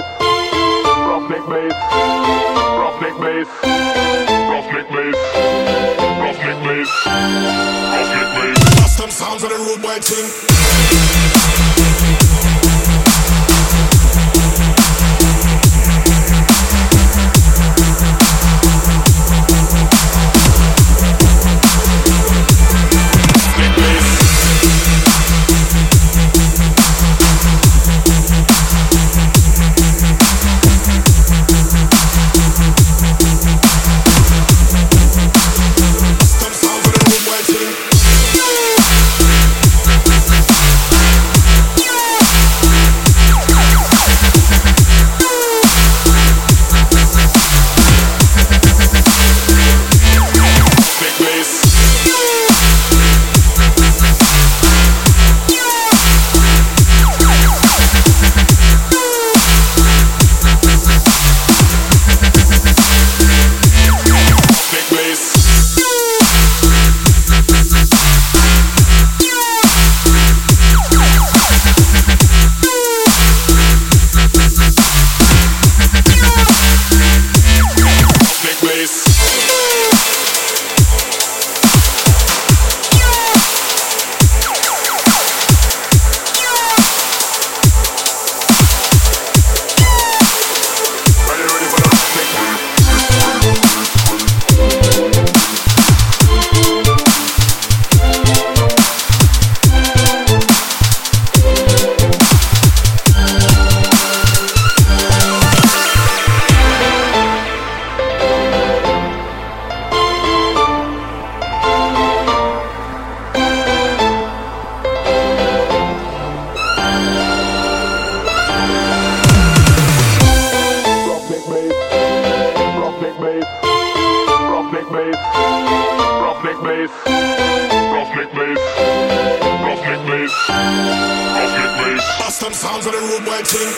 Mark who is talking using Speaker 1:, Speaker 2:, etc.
Speaker 1: Roughneck bass, roughneck bass, roughneck bass, roughneck bass, roughneck bass.
Speaker 2: Custom sounds of the road boy. Roughneck bass. Roughneck bass. Roughneck bass. Roughneck bass.
Speaker 1: Roughneck bass.
Speaker 2: Bust sounds on the road boy thing.